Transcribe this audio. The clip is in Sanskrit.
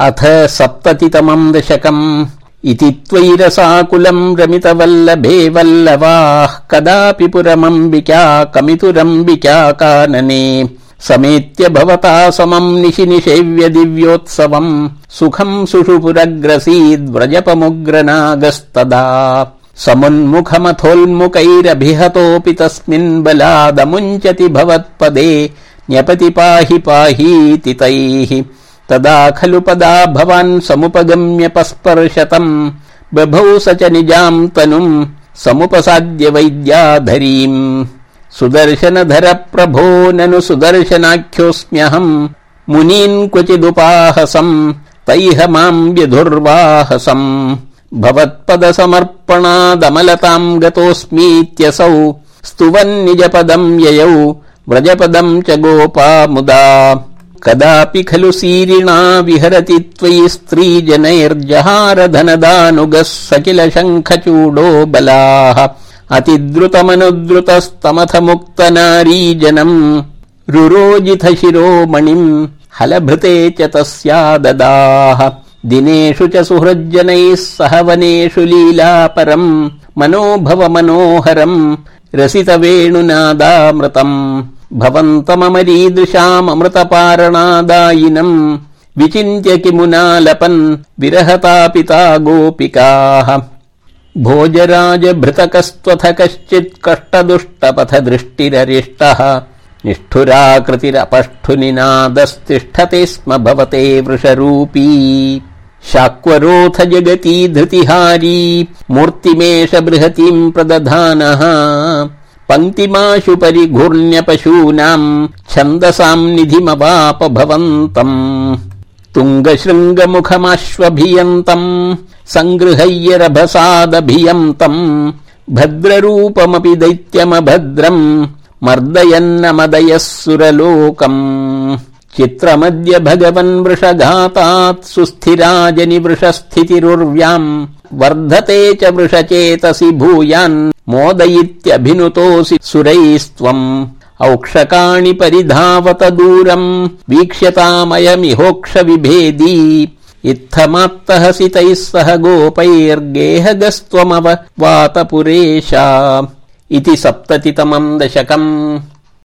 अथ सप्ततितमम् दशकम्। इति त्वैरसाकुलम् रमितवल्लभे वल्लवाः कदापि पुरमम्बिका कमितुरम्बिका कानने समेत्य भवता समम् निशि निषेव्य दिव्योत्सवम् सुखम् सुषुपुरग्रसीद्व्रजपमुग्रनागस्तदा समुन्मुखमथोन्मुखैरभिहतोऽपि तस्मिन् बलादमुञ्चति भवत्पदे। न्यपति पाहि पाहीति तैः तदा खलु पदा भवान् समुपगम्य पस्पर्शतम्। बभौ स च निजाम् तनुम् समुपसाद्य वैद्याधरीम्। सुदर्शनधर प्रभो ननु सुदर्शनाख्योऽस्म्यहम्। मुनीन् क्वचिदुपाहसम् तैह माम् व्यधुर्वाहसम् भवत्पद समर्पणादमलताम् गतोऽस्मीत्यसौ। स्तुवन् निजपदम् ययौ व्रजपदम् च गोपा मुदा कदापि खलु सीरिणा विहरति त्वयि स्त्री जनैर्जहार धनदानुगः स किल शङ्खचूडो बलाः। अतिद्रुतमनुद्रुतस्तमथ मुक्त नारी जनम् रुरोजिथ शिरोमणिम् हलभृते च तस्या ददाः। दिनेषु च सुहृज्जनैः सह वनेषु लीला परम् मनोभव भवन्तमरीदृशाममृतपारणादायिनम् विचिन्त्य किमुनालपन् विरहता पिता गोपिकाः। भोजराजभृतकस्त्वथ कश्चित् कष्टदुष्टपथ दृष्टिररिष्टः निष्ठुराकृतिरपष्ठुनिनादस्तिष्ठते स्म भवते वृषरूपी। शाक्वरोथ जगती धृतिहारी। मूर्तिमेष बृहतीम् प्रदधानः पङ्क्तिमाशु परिघूर्ण्यपशूनाम् छन्दसाम् निधिमवाप भवन्तम् तुङ्गशृङ्गमुखमाश्वभियन्तम् सङ्गृह्य रभसादभियन्तम् भद्ररूपमपि दैत्यमभद्रम् मर्दयन्नमदयः सुरलोकम् चित्रमद्य भगवन् वृषघातात् सुस्थिराजनि वृषस्थितिरुर्व्याम् वर्धते च वृषचेतसि भूयान् मोदयित्यभिनुतोऽसि सुरैस्त्वम् औक्षकाणि परिधावत दूरम् वीक्ष्यतामयमिहोक्ष विभेदी इत्थमात्तहसि तैः सह गोपैर्गेहगस्त्वमव वातपुरेशा इति सप्ततितमम् दशकम्